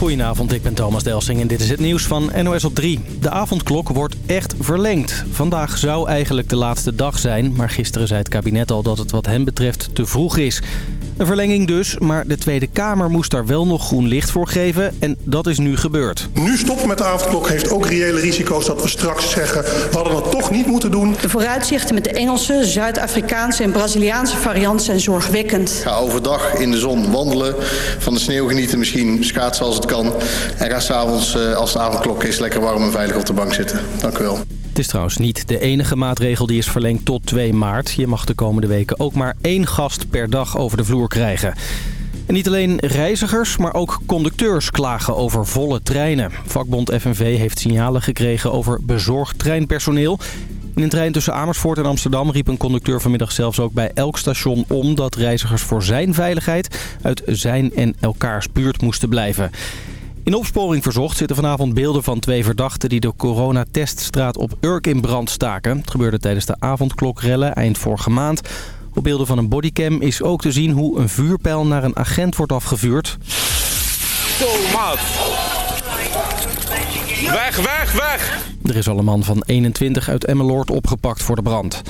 Goedenavond, ik ben Thomas Delsing en dit is het nieuws van NOS op 3. De avondklok wordt echt verlengd. Vandaag zou eigenlijk de laatste dag zijn, maar gisteren zei het kabinet al dat het wat hem betreft te vroeg is. Een verlenging dus, maar de Tweede Kamer moest daar wel nog groen licht voor geven en dat is nu gebeurd. Nu stoppen met de avondklok heeft ook reële risico's dat we straks zeggen... we hadden dat toch niet moeten doen. De vooruitzichten met de Engelse, Zuid-Afrikaanse en Braziliaanse variant zijn zorgwekkend. Ga overdag in de zon wandelen, van de sneeuw genieten, misschien schaatsen als het kan. En ga s'avonds, eh, als de avondklok is, lekker warm en veilig op de bank zitten. Dank u wel. Is trouwens niet de enige maatregel die is verlengd tot 2 maart. Je mag de komende weken ook maar één gast per dag over de vloer krijgen. En niet alleen reizigers, maar ook conducteurs klagen over volle treinen. Vakbond FNV heeft signalen gekregen over bezorgd treinpersoneel. In een trein tussen Amersfoort en Amsterdam riep een conducteur vanmiddag zelfs ook bij elk station om... dat reizigers voor zijn veiligheid uit zijn en elkaars buurt moesten blijven. In opsporing verzocht zitten vanavond beelden van twee verdachten... die de coronateststraat op Urk in brand staken. Het gebeurde tijdens de avondklokrellen eind vorige maand. Op beelden van een bodycam is ook te zien hoe een vuurpijl naar een agent wordt afgevuurd. Weg! Er is al een man van 21 uit Emmeloord opgepakt voor de brand.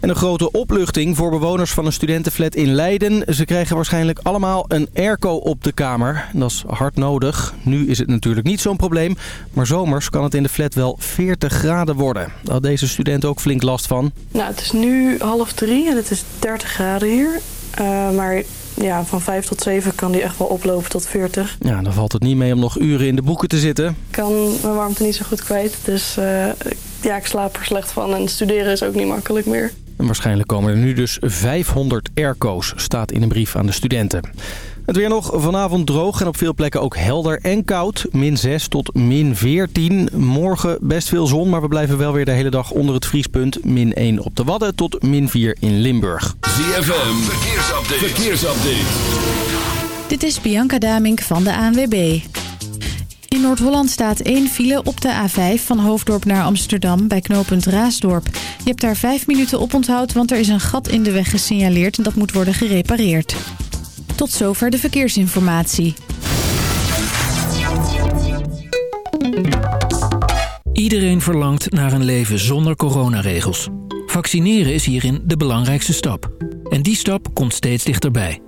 En een grote opluchting voor bewoners van een studentenflat in Leiden. Ze krijgen waarschijnlijk allemaal een airco op de kamer. Dat is hard nodig. Nu is het natuurlijk niet zo'n probleem. Maar zomers kan het in de flat wel 40 graden worden. Daar had deze student ook flink last van. Nou, het is nu half drie en het is 30 graden hier. Uh, maar ja, van 5 tot 7 kan die echt wel oplopen tot 40. Ja, dan valt het niet mee om nog uren in de boeken te zitten. Ik kan mijn warmte niet zo goed kwijt. Dus uh, ja, ik slaap er slecht van en studeren is ook niet makkelijk meer. En waarschijnlijk komen er nu dus 500 airco's, staat in een brief aan de studenten. Het weer nog vanavond droog en op veel plekken ook helder en koud. Min 6 tot min 14. Morgen best veel zon, maar we blijven wel weer de hele dag onder het vriespunt. Min 1 op de Wadden tot min 4 in Limburg. ZFM, verkeersupdate. verkeersupdate. Dit is Bianca Damink van de ANWB. In Noord-Holland staat één file op de A5 van Hoofddorp naar Amsterdam bij knooppunt Raasdorp. Je hebt daar vijf minuten op onthoud, want er is een gat in de weg gesignaleerd en dat moet worden gerepareerd. Tot zover de verkeersinformatie. Iedereen verlangt naar een leven zonder coronaregels. Vaccineren is hierin de belangrijkste stap. En die stap komt steeds dichterbij.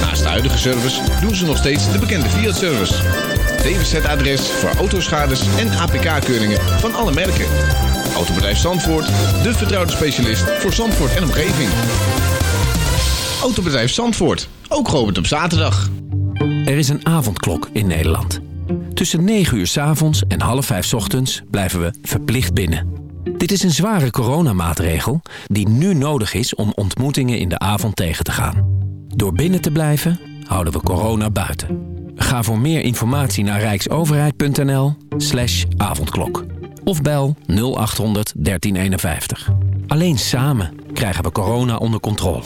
Naast de huidige service doen ze nog steeds de bekende Fiat-service. DWZ-adres voor autoschades en APK-keuringen van alle merken. Autobedrijf Zandvoort, de vertrouwde specialist voor Zandvoort en omgeving. Autobedrijf Zandvoort, ook geopend op zaterdag. Er is een avondklok in Nederland. Tussen 9 uur s avonds en half 5 s ochtends blijven we verplicht binnen. Dit is een zware coronamaatregel die nu nodig is om ontmoetingen in de avond tegen te gaan. Door binnen te blijven houden we corona buiten. Ga voor meer informatie naar rijksoverheid.nl slash avondklok. Of bel 0800 1351. Alleen samen krijgen we corona onder controle.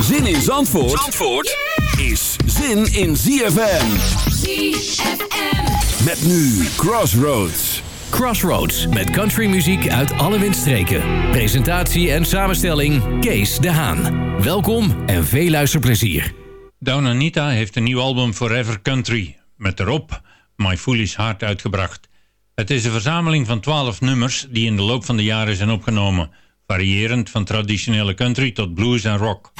Zin in Zandvoort, Zandvoort is zin in ZFM. ZFM. Met nu Crossroads. Crossroads met countrymuziek uit alle windstreken. Presentatie en samenstelling Kees de Haan. Welkom en veel luisterplezier. Down Anita heeft een nieuw album Forever Country met erop My Foolish Heart uitgebracht. Het is een verzameling van twaalf nummers die in de loop van de jaren zijn opgenomen, variërend van traditionele country tot blues en rock.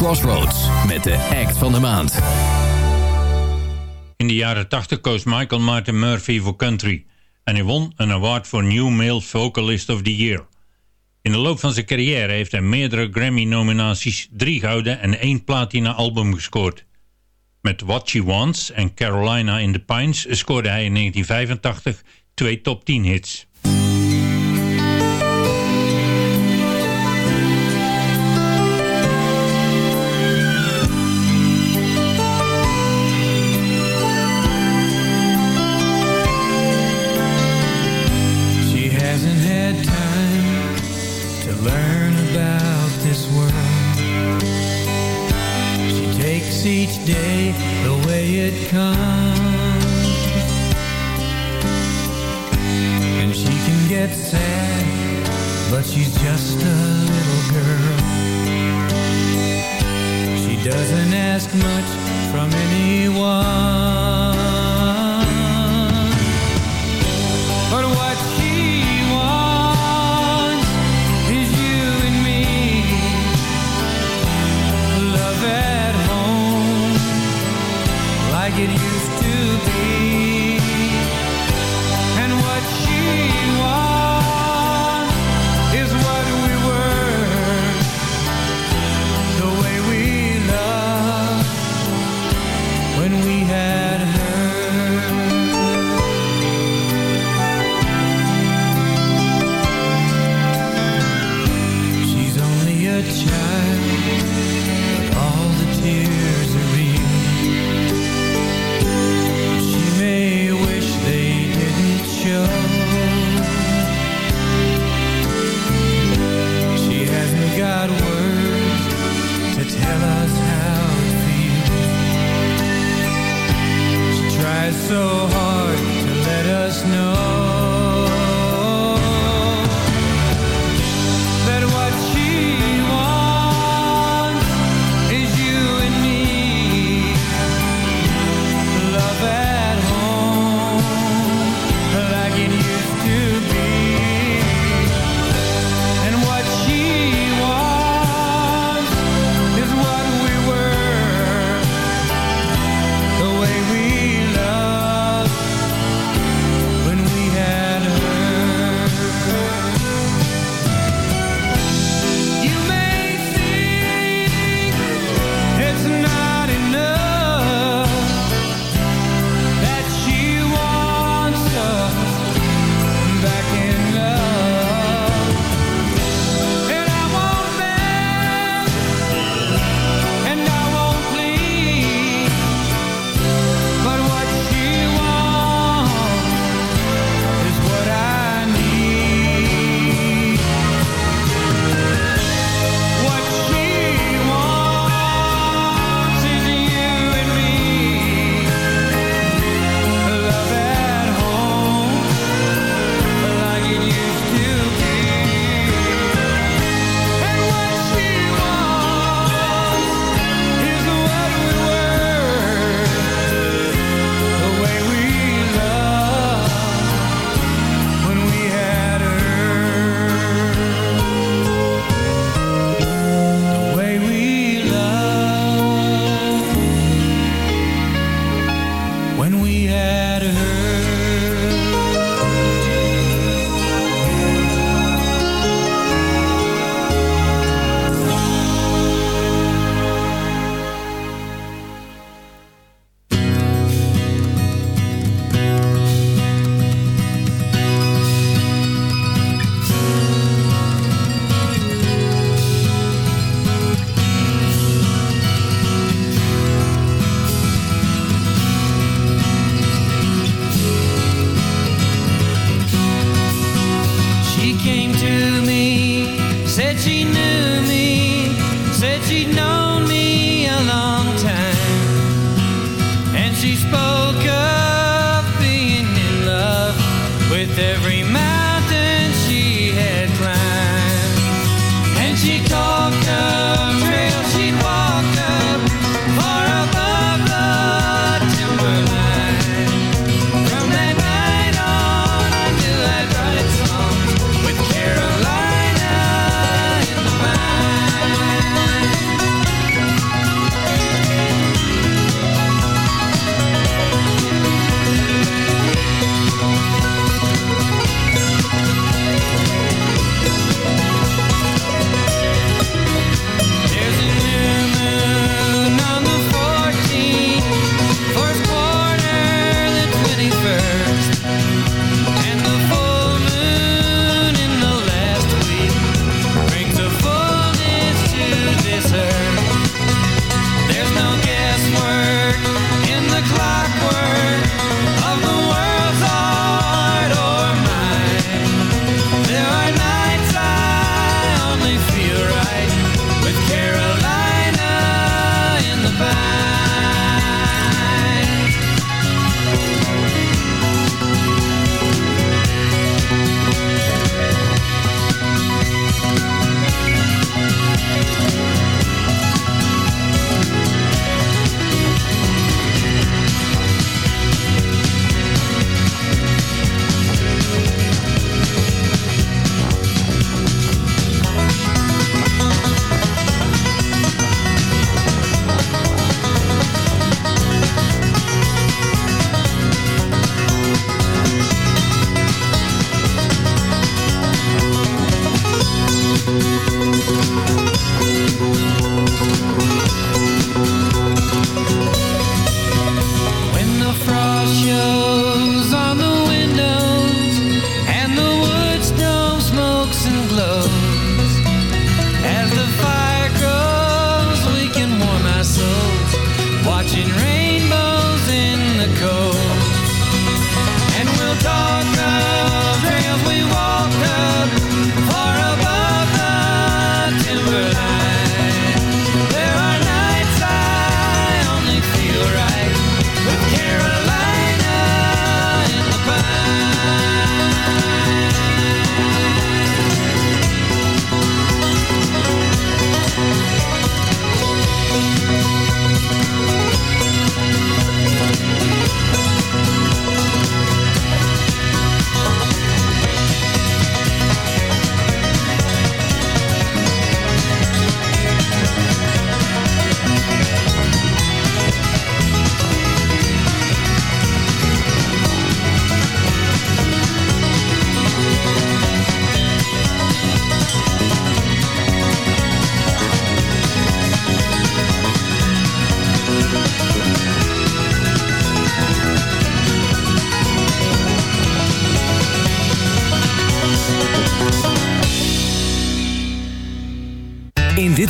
Crossroads met de act van de maand. In de jaren 80 koos Michael Martin Murphy voor country en hij won een award voor New Male Vocalist of the Year. In de loop van zijn carrière heeft hij meerdere Grammy-nominaties, drie gouden en één platina-album gescoord. Met What She Wants en Carolina in the Pines scoorde hij in 1985 twee top 10 hits. come. snow.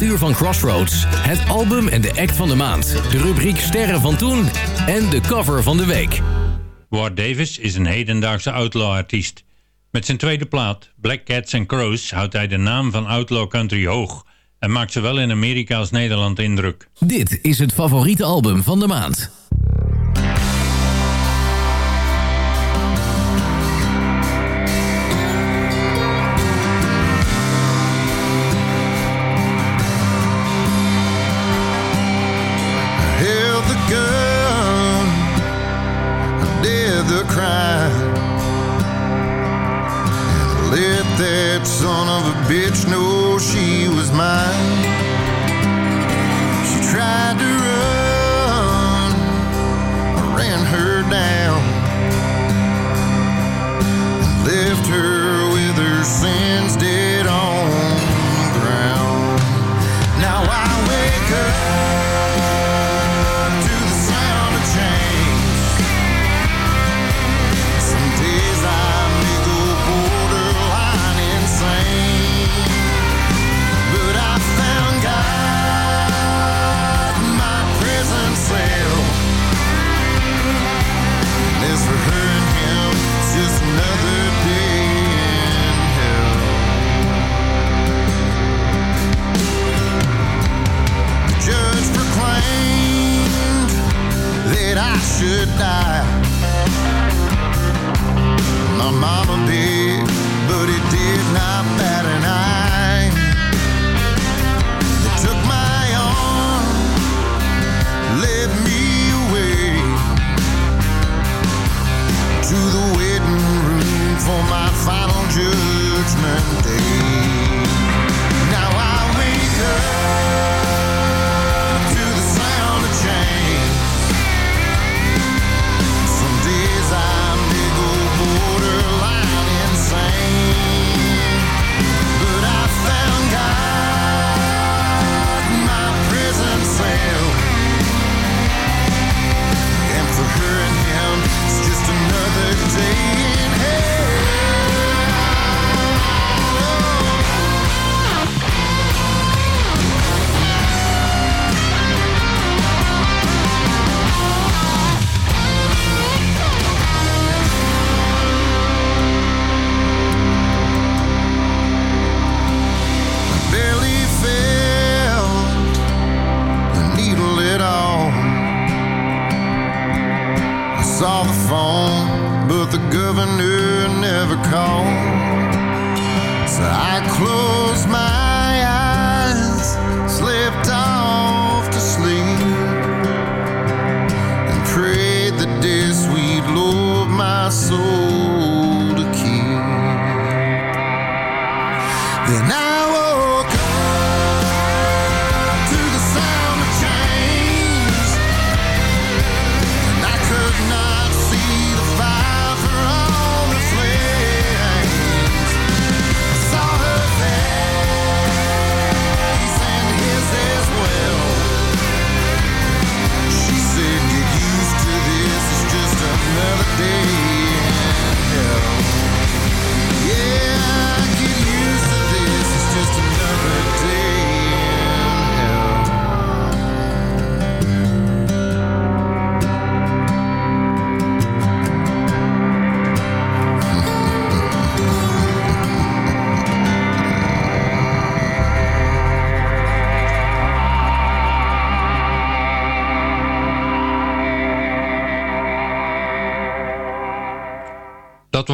uur van Crossroads. Het album en de act van de maand. De rubriek Sterren van Toen en de cover van de week. Ward Davis is een hedendaagse outlaw-artiest. Met zijn tweede plaat, Black Cats and Crows, houdt hij de naam van outlaw country hoog... en maakt zowel in Amerika als Nederland indruk. Dit is het favoriete album van de maand.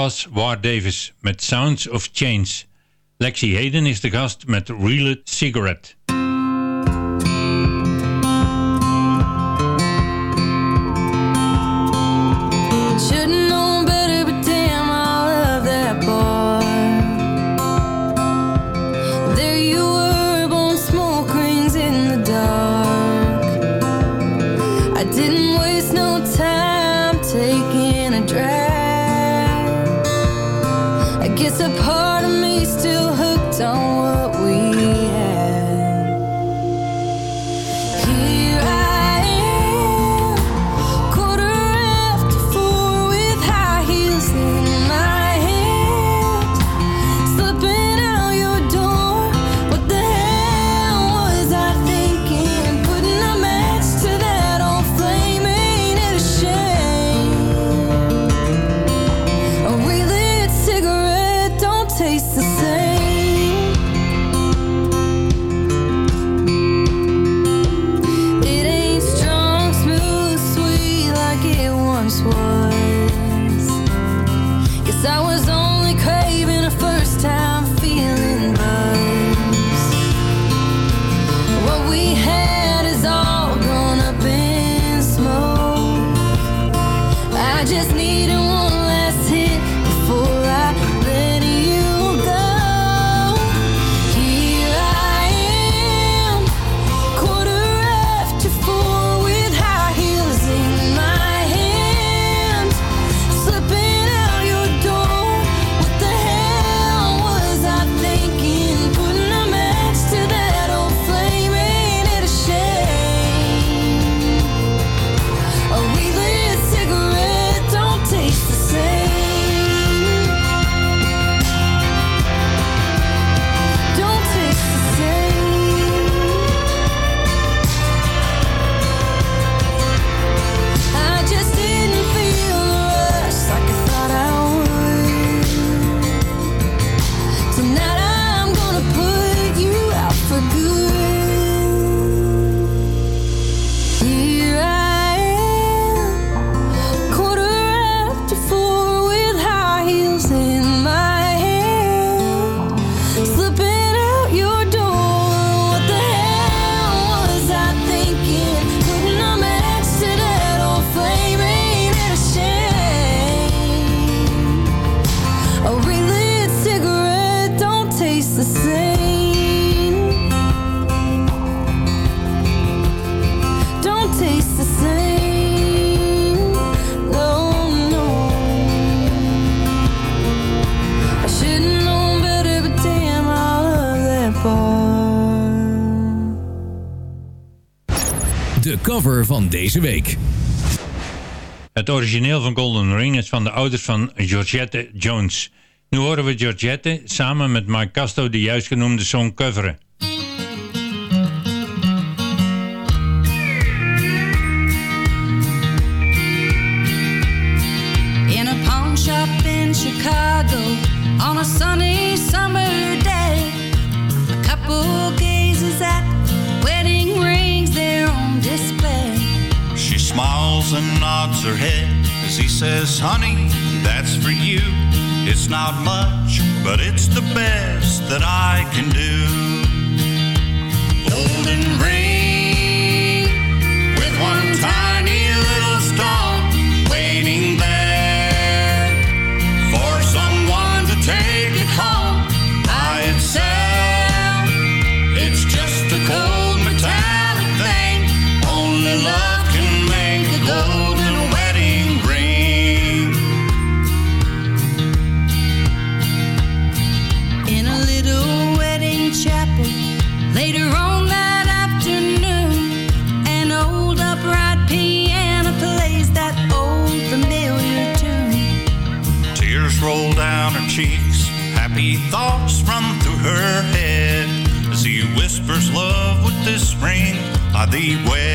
was War Davis met Sounds of Change. Lexi Hayden is de gast met Real Cigarette. De cover van deze week. Het origineel van Golden Ring is van de ouders van Georgette Jones. Nu horen we Georgette samen met Mike Casto de juist genoemde song coveren. Head as he says, Honey, that's for you. It's not much, but it's the best that I can do. Golden ring thoughts run through her head as he whispers, Love with this ring, I thee wed.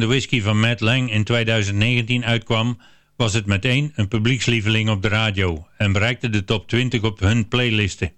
De whisky van Matt Lang in 2019 uitkwam, was het meteen een publiekslieveling op de radio en bereikte de top 20 op hun playlisten.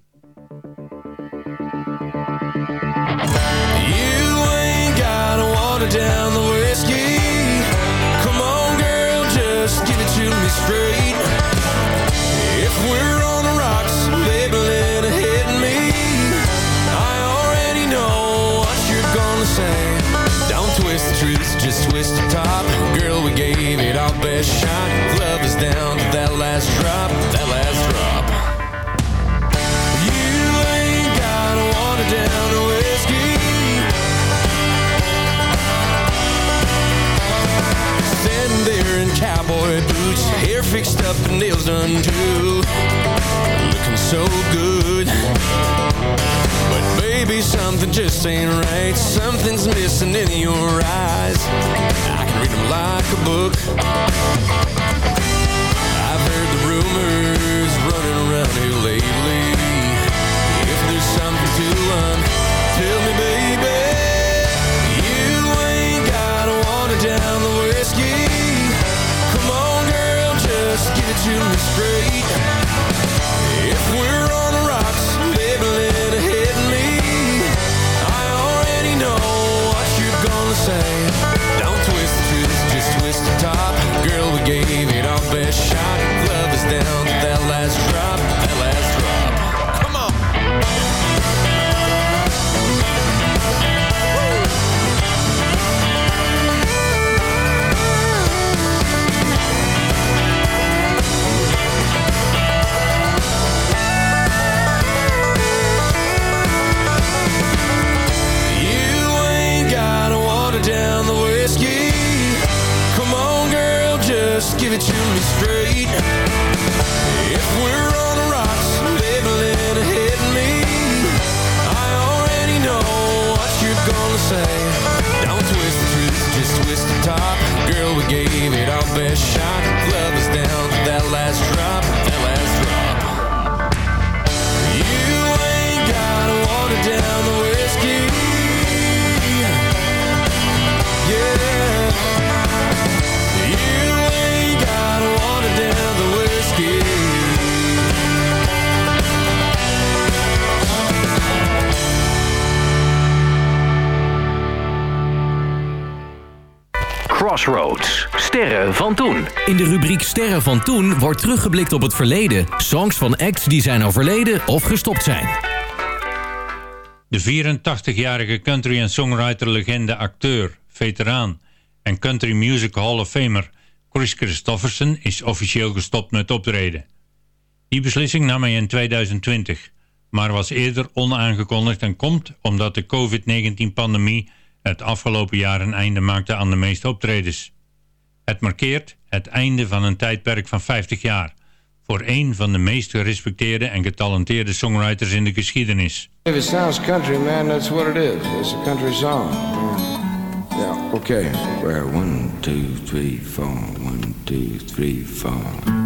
Best shot. Love is down to that last drop, that last drop. You ain't gotta water down the whiskey. Standing there in cowboy boots, hair fixed up and nails done too. Looking so just ain't right. Something's missing in your eyes. I can read them like a book. I've heard the rumors running around here lately. If there's something to them, tell me, baby. You ain't gotta water down the whiskey. Come on, girl, just to me straight. that last drop, that last drop. Come on. You ain't got water down the whiskey. Come on, girl, just give it to me straight gave it our best shot. Love is down to that last drop, Crossroads. Sterren van toen. In de rubriek Sterren van toen wordt teruggeblikt op het verleden. Songs van acts die zijn overleden of gestopt zijn. De 84-jarige country- en songwriter-legende, acteur, veteraan en country music hall of famer Chris Christofferson is officieel gestopt met optreden. Die beslissing nam hij in 2020, maar was eerder onaangekondigd en komt omdat de COVID-19-pandemie het afgelopen jaar een einde maakte aan de meeste optredens. Het markeert het einde van een tijdperk van 50 jaar voor een van de meest gerespecteerde en getalenteerde songwriters in de geschiedenis. If it sounds country, man, that's what it is. It's a country song. Yeah, okay. Where one, two, three, four. One, two, three, four.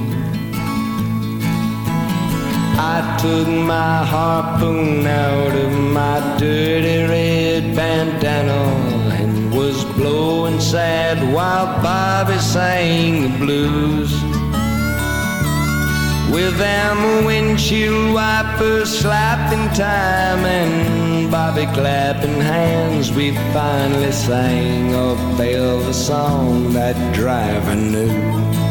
I took my harpoon out of my dirty red bandana and was blowing sad while Bobby sang the blues. With them windshield wipers slapping time and Bobby clapping hands, we finally sang a velvet song that driver knew.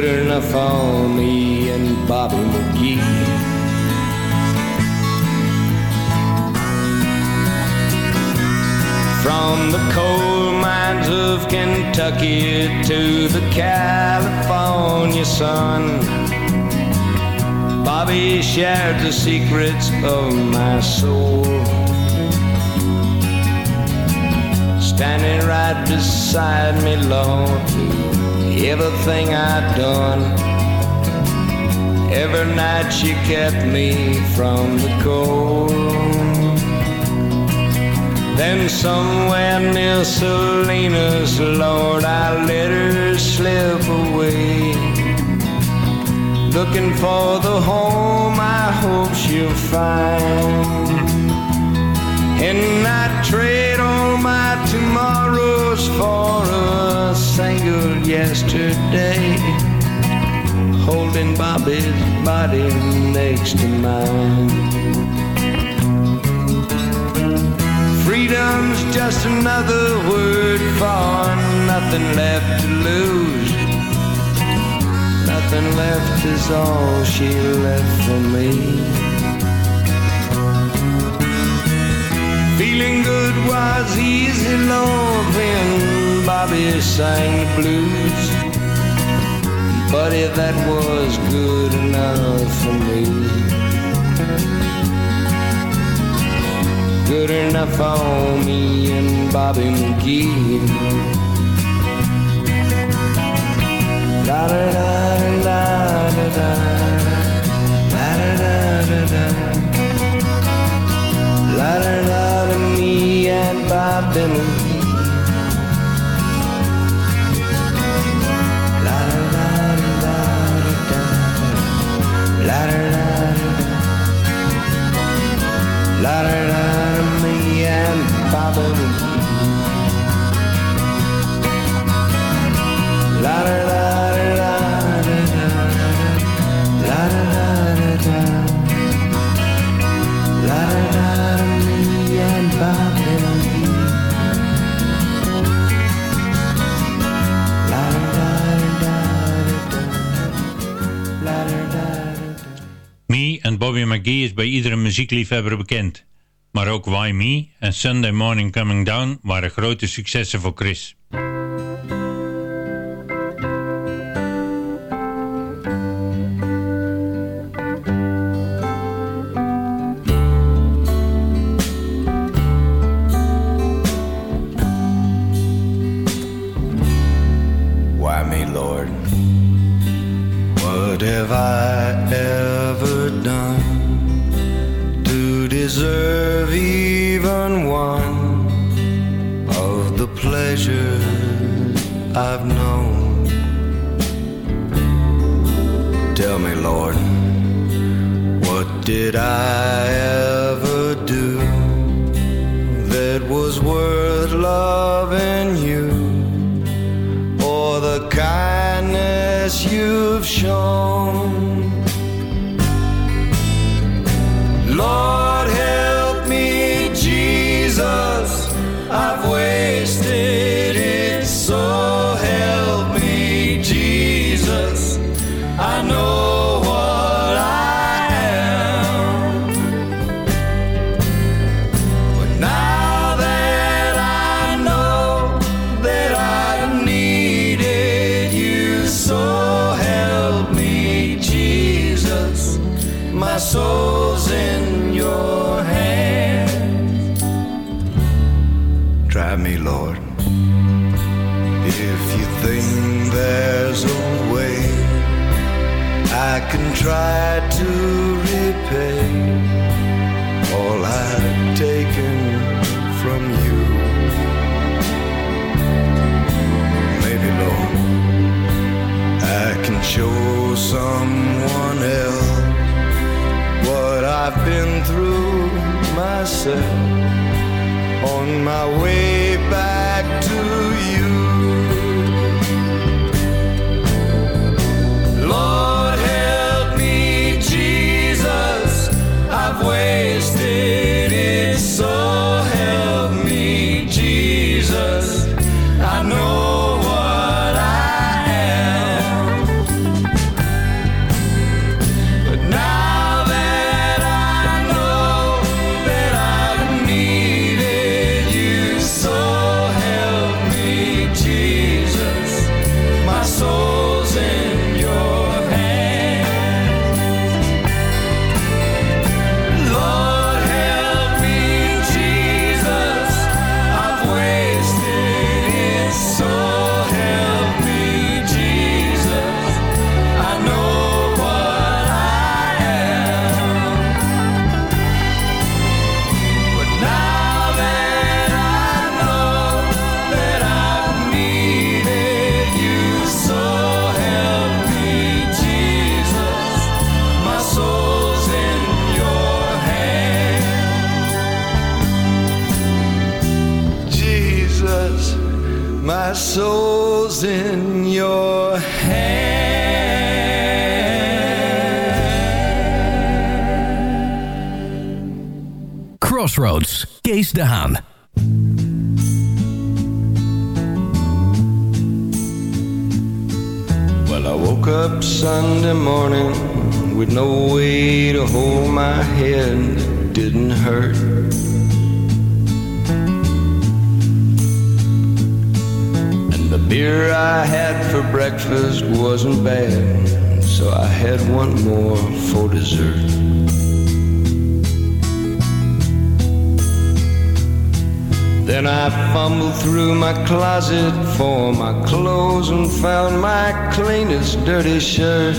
Good enough for me and Bobby McGee. From the coal mines of Kentucky to the California sun, Bobby shared the secrets of my soul. Standing right beside me, Lord, everything I'd done. Every night she kept me from the cold. Then somewhere near Salinas, Lord, I let her slip away. Looking for the home I hope she'll find. And I trade all my tomorrows for a single yesterday. Holding Bobby's body next to mine. Freedom's just another word for nothing left to lose. Nothing left is all she left for me. Feeling good was easy, Lord, when Bobby sang the blues. If that was good enough for me. good enough for me and Bobby McGee. Da da da da da da. La da da da da da my melody. La da da da da da. la da da da la da da me and Bobby. McGee. Is bij iedere muziekliefhebber bekend. Maar ook Why Me en Sunday Morning Coming Down waren grote successen voor Chris. Lord? What have I ever done deserve even one of the pleasures I've known? Tell me, Lord, what did I ever do that was worth myself on my way found my cleanest dirty shirt.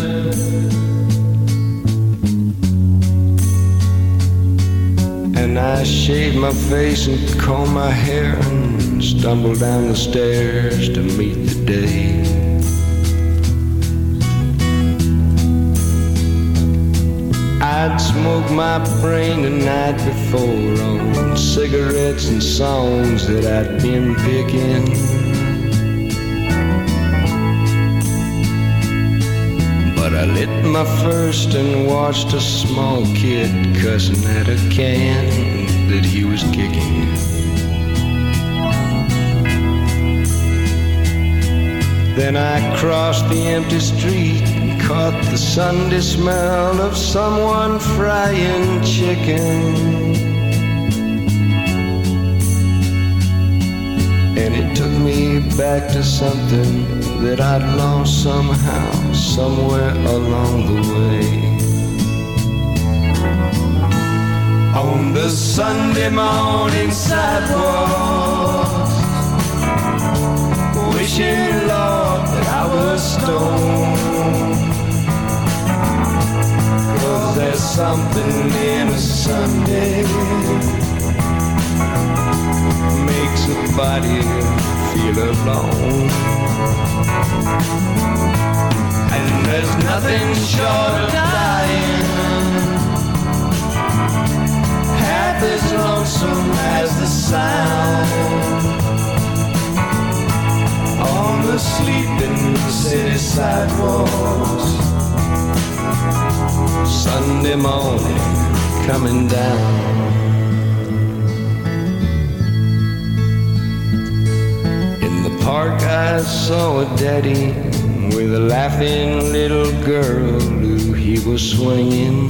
And I shaved my face and combed my hair and stumbled down the stairs to meet the day. I'd smoked my brain the night before on cigarettes and songs that I'd been picking. I lit my first and watched a small kid cussing at a can that he was kicking. Then I crossed the empty street and caught the Sunday smell of someone frying chicken. And it took me back to something that I'd lost somehow, somewhere along the way. On the Sunday morning sidewalk, wishing, Lord, that I was stoned. Cause there's something in a Sunday makes a body feel alone. And there's nothing short of dying half as lonesome as the sound on the sleeping city sidewalks. Sunday morning coming down. I saw a daddy with a laughing little girl who he was swinging.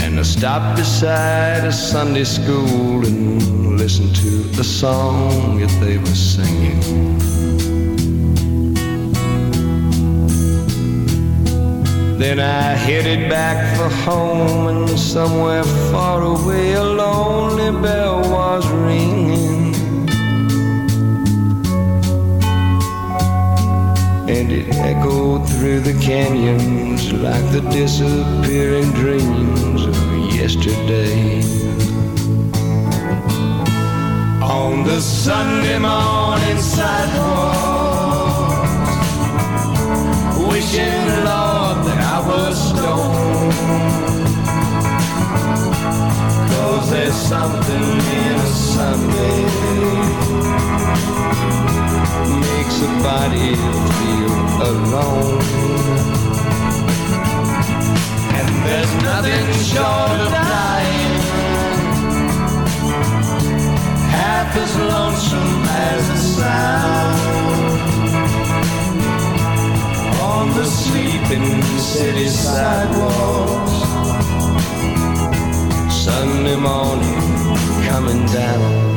And I stopped beside a Sunday school and listened to the song that they were singing. Then I headed back for home, and somewhere far away a lonely bell was ringing. And it echoed through the canyons like the disappearing dreams of yesterday. On the Sunday morning sidewalk, wishing, Lord, Cause there's something in a Sunday makes a body feel alone. And there's nothing short of dying half as lonesome as the sound on the sleeping city sidewalks. Sunday morning coming down.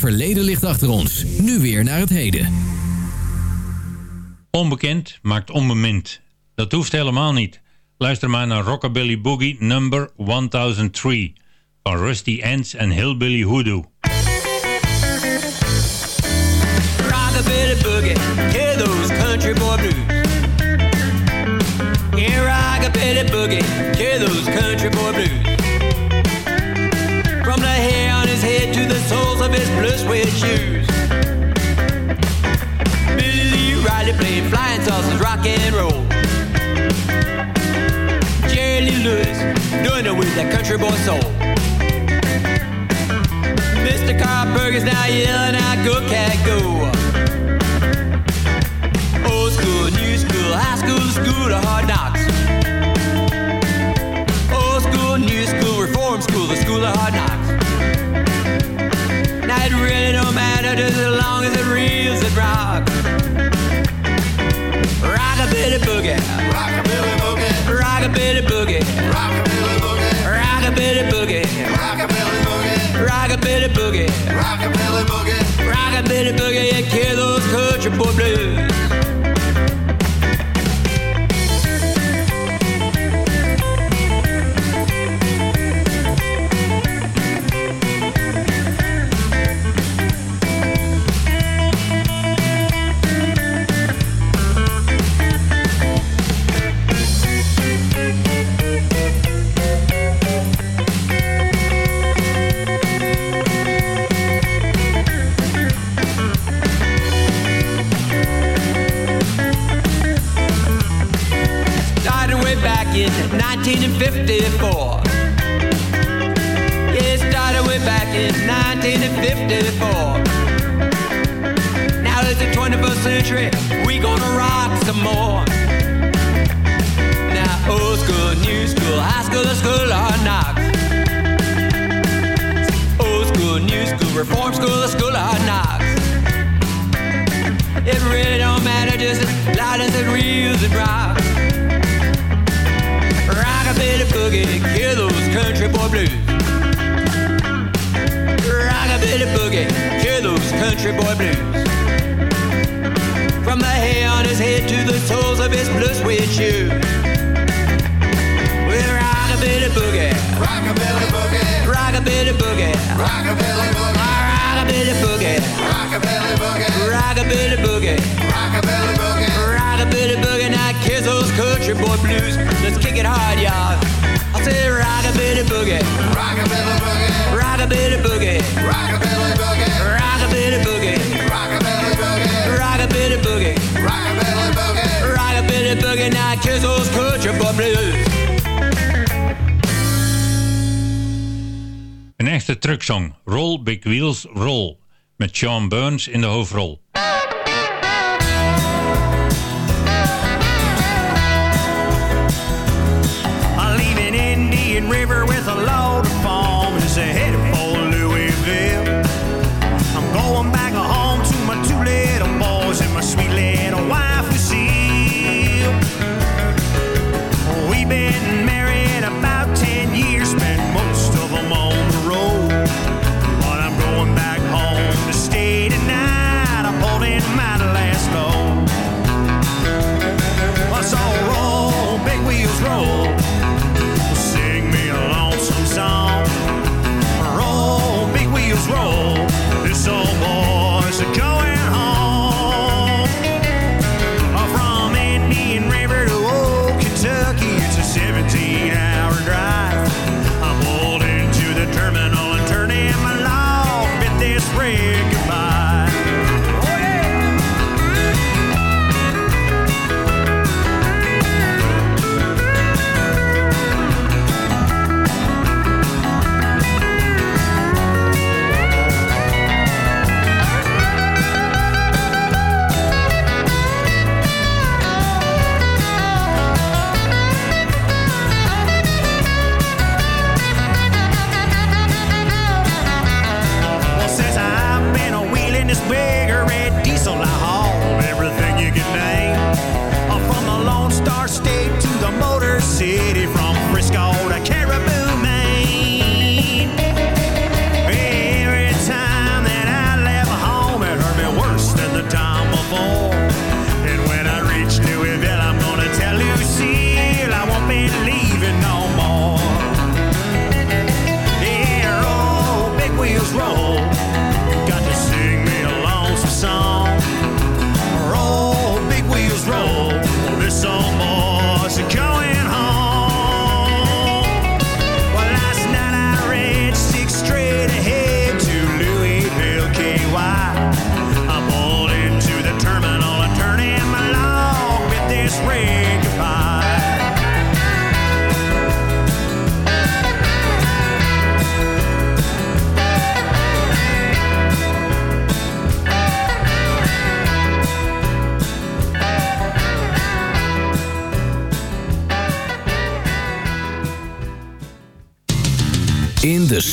Verleden ligt achter ons. Nu weer naar het heden. Onbekend maakt onbemind. Dat hoeft helemaal niet. Luister maar naar Rockabilly Boogie number 1003 van Rusty Ends en Hillbilly Hoodoo. Rockabilly boogie, hear those country boy blues. Yeah, rockabilly boogie, hear those country boy blues. His blue suede shoes. Billy Riley played flying saucers, rock and roll. Jerry Lewis doing it with that country boy soul. Mr. Carl Perkins now yelling out, go cat go. Old school, new school, high school, school of hard knocks. Old school, new school, reform school, the school of hard knocks. It really don't matter just as long as it reels and rock. Rockabilly boogie, rockabilly boogie, rockabilly boogie, rockabilly boogie, rockabilly boogie, rockabilly boogie, rockabilly boogie, rockabilly boogie, rockabilly boogie. You kill those country boy blues. Started way back in 1954. started way back in 1954. Now it's the 21st century, we gonna rock some more. Now old school, new school, high school, school or knocks. Old school, new school, reform school, school or knocks. It really don't matter, just as loud as it reels and rocks boogie, kill those country boy blues. Rockabilly boogie, kill those country boy blues. From the hair on his head to the soles of his blue suede shoes. Boogie, rockabilly boogie, rockabilly boogie, rockabilly boogie. Rockabilly boogie, rockabilly boogie, rockabilly boogie, rockabilly boogie, rockabilly boogie. Now kiss those country boy blues. Let's kick it hard, y'all. I say rockabilly boogie, rockabilly boogie, rockabilly boogie, rockabilly boogie, rockabilly boogie, rockabilly boogie, rockabilly boogie, rockabilly boogie, rockabilly boogie. Now kiss those country boy blues. Een echte trucksong, Roll Big Wheels Roll, met Sean Burns in de hoofdrol.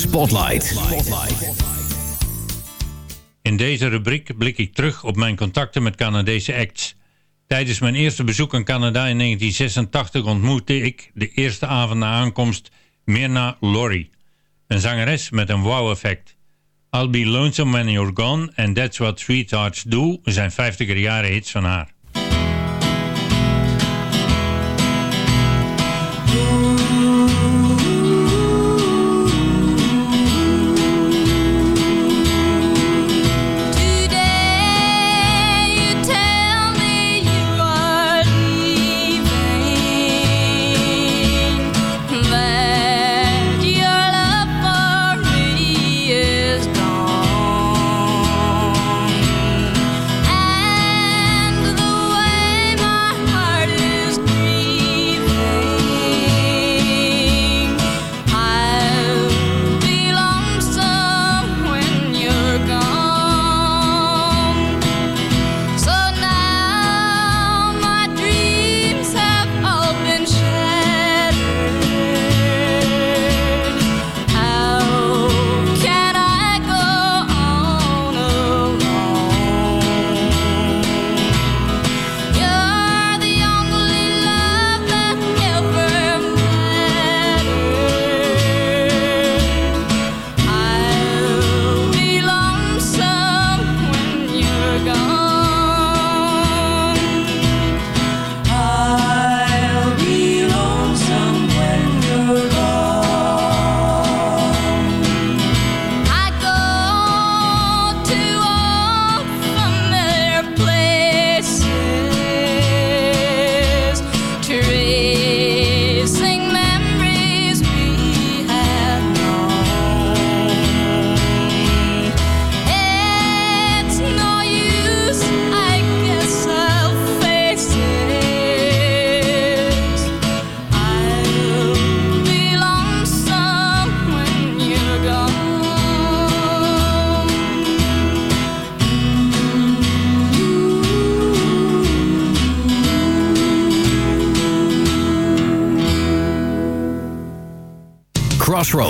Spotlight. In deze rubriek blik ik terug op mijn contacten met Canadese acts. Tijdens mijn eerste bezoek aan Canada in 1986 ontmoette ik de eerste avond na aankomst Myrna Laurie. Een zangeres met een wow-effect. I'll Be Lonesome When You're Gone and That's What Sweethearts Do zijn 50er jaren hits van haar.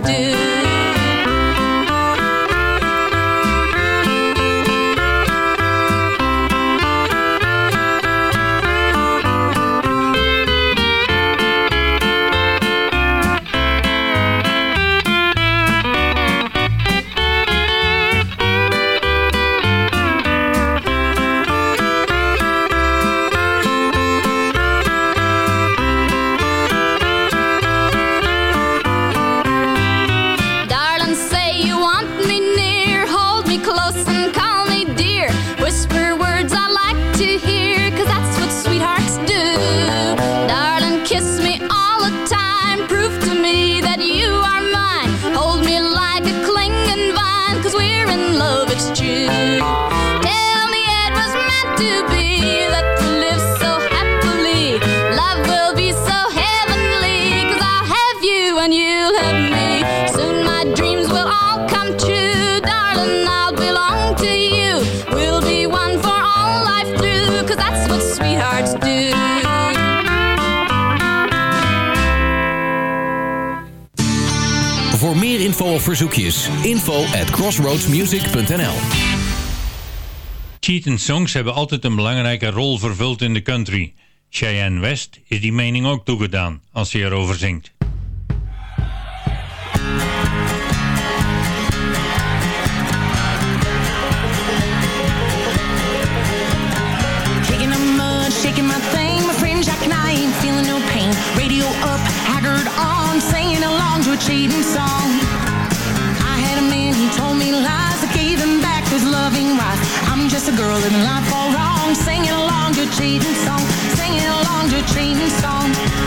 do. music.nl. Cheat songs hebben altijd een belangrijke rol vervuld in de country. Cheyenne West is die mening ook toegedaan als hij erover zingt. singing along to cheating song, singing along to cheating song.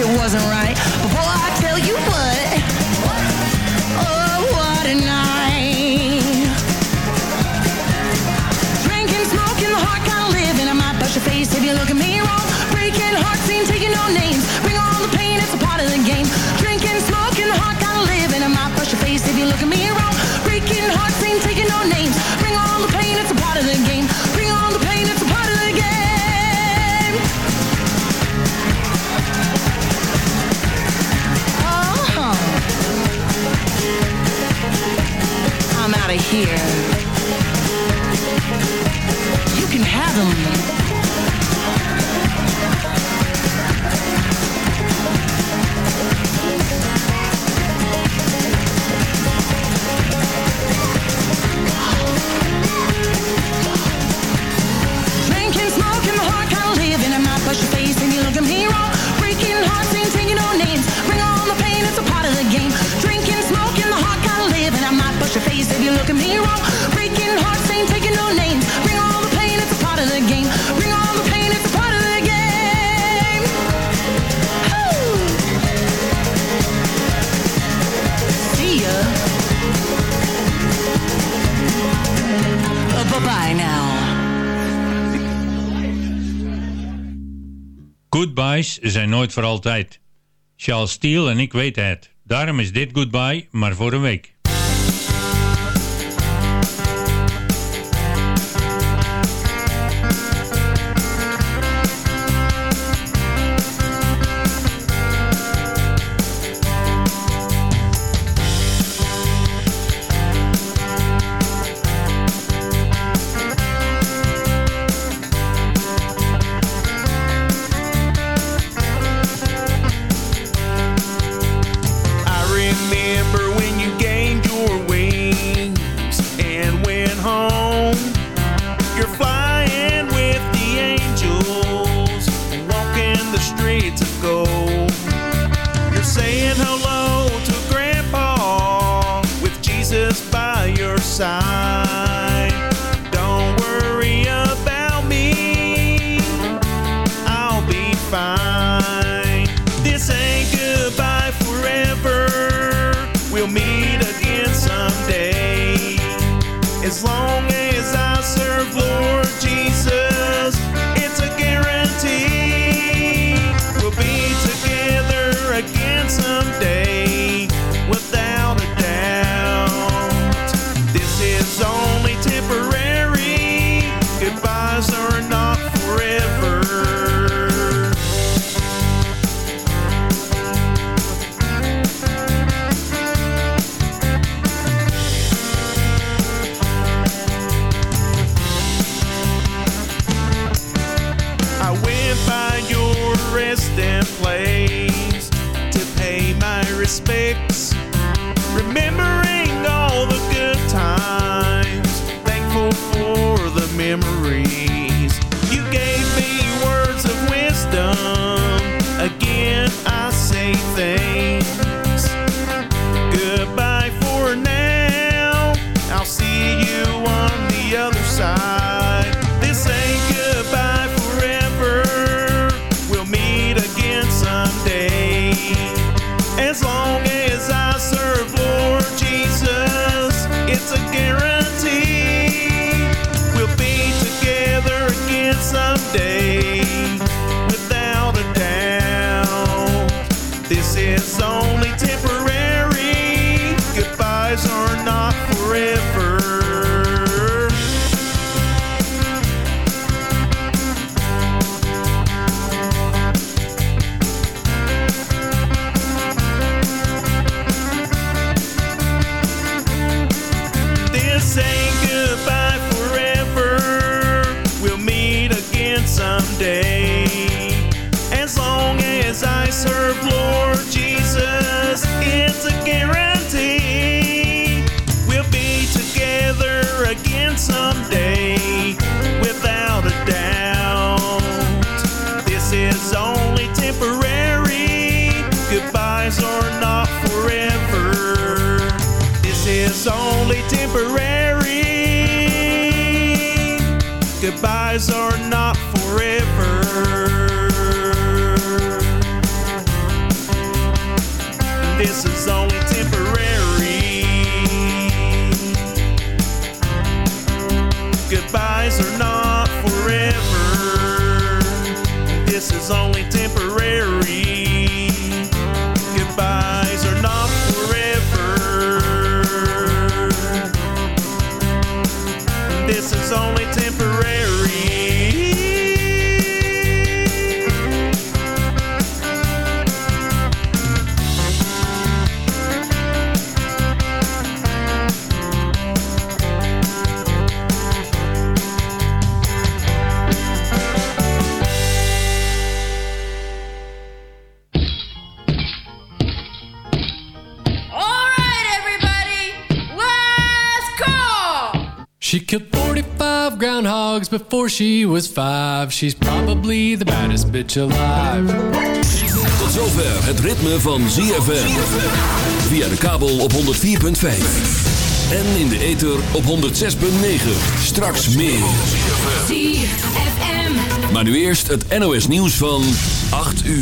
it wasn't right. here. You can have them. Goodbyes zijn nooit voor altijd. Charles Steele en ik weten het. Daarom is dit goodbye maar voor een week. say goodbye forever. We'll meet again someday. As long as I only temporary. Goodbyes are not forever. This is only temporary. Goodbyes are not forever. This is only temporary. only before she was five. She's probably the baddest bitch alive. Tot zover het ritme van ZFM. Via de kabel op 104.5. En in de ether op 106.9. Straks meer. ZFM. Maar nu eerst het NOS nieuws van 8 uur.